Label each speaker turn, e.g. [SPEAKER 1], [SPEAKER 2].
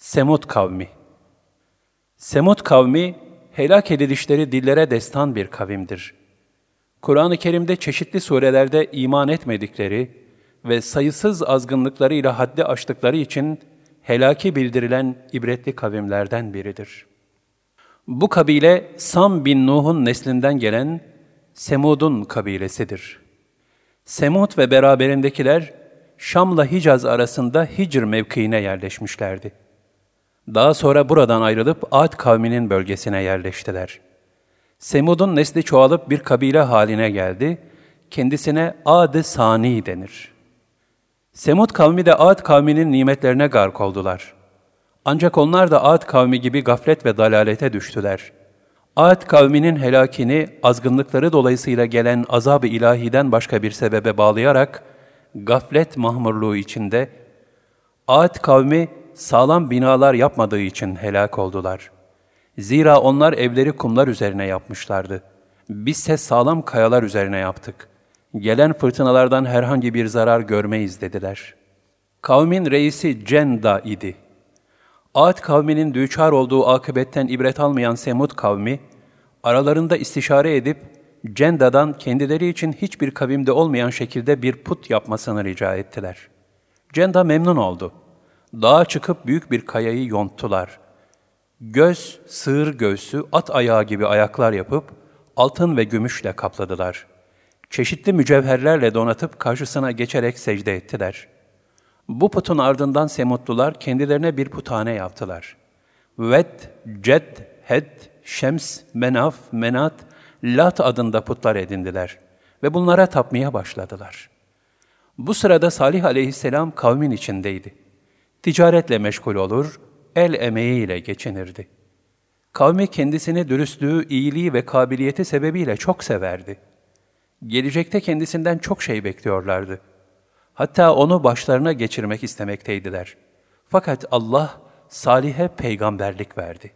[SPEAKER 1] Semud kavmi Semud kavmi, helak edilişleri dillere destan bir kavimdir. Kur'an-ı Kerim'de çeşitli surelerde iman etmedikleri ve sayısız azgınlıklarıyla haddi aştıkları için helaki bildirilen ibretli kavimlerden biridir. Bu kabile Sam bin Nuh'un neslinden gelen Semud'un kabilesidir. Semud ve beraberindekiler Şam'la Hicaz arasında Hicr mevkiine yerleşmişlerdi. Daha sonra buradan ayrılıp Ad kavminin bölgesine yerleştiler. Semud'un nesli çoğalıp bir kabile haline geldi, kendisine Ad-ı Sani denir. Semud kavmi de Ad kavminin nimetlerine gark oldular. Ancak onlar da Ad kavmi gibi gaflet ve dalalete düştüler. Ad kavminin helakini azgınlıkları dolayısıyla gelen azab-ı ilahiden başka bir sebebe bağlayarak, gaflet mahmurluğu içinde, Ad kavmi sağlam binalar yapmadığı için helak oldular. Zira onlar evleri kumlar üzerine yapmışlardı. Bizse sağlam kayalar üzerine yaptık. Gelen fırtınalardan herhangi bir zarar görmeyiz dediler. Kavmin reisi Cenda idi. Ad kavminin düçar olduğu akıbetten ibret almayan Semud kavmi, aralarında istişare edip Cenda'dan kendileri için hiçbir kavimde olmayan şekilde bir put yapmasını rica ettiler. Cenda memnun oldu. Dağa çıkıp büyük bir kayayı yonttular. Göz, sığır göğsü, at ayağı gibi ayaklar yapıp altın ve gümüşle kapladılar. Çeşitli mücevherlerle donatıp karşısına geçerek secde ettiler. Bu putun ardından Semutlular kendilerine bir putane yaptılar. Ved, Ced, Hed, Şems, Menaf, Menat, Lat adında putlar edindiler ve bunlara tapmaya başladılar. Bu sırada Salih aleyhisselam kavmin içindeydi. Ticaretle meşgul olur, el emeğiyle geçinirdi. Kavmi kendisini dürüstlüğü, iyiliği ve kabiliyeti sebebiyle çok severdi. Gelecekte kendisinden çok şey bekliyorlardı. Hatta onu başlarına geçirmek istemekteydiler. Fakat Allah Salih'e peygamberlik verdi.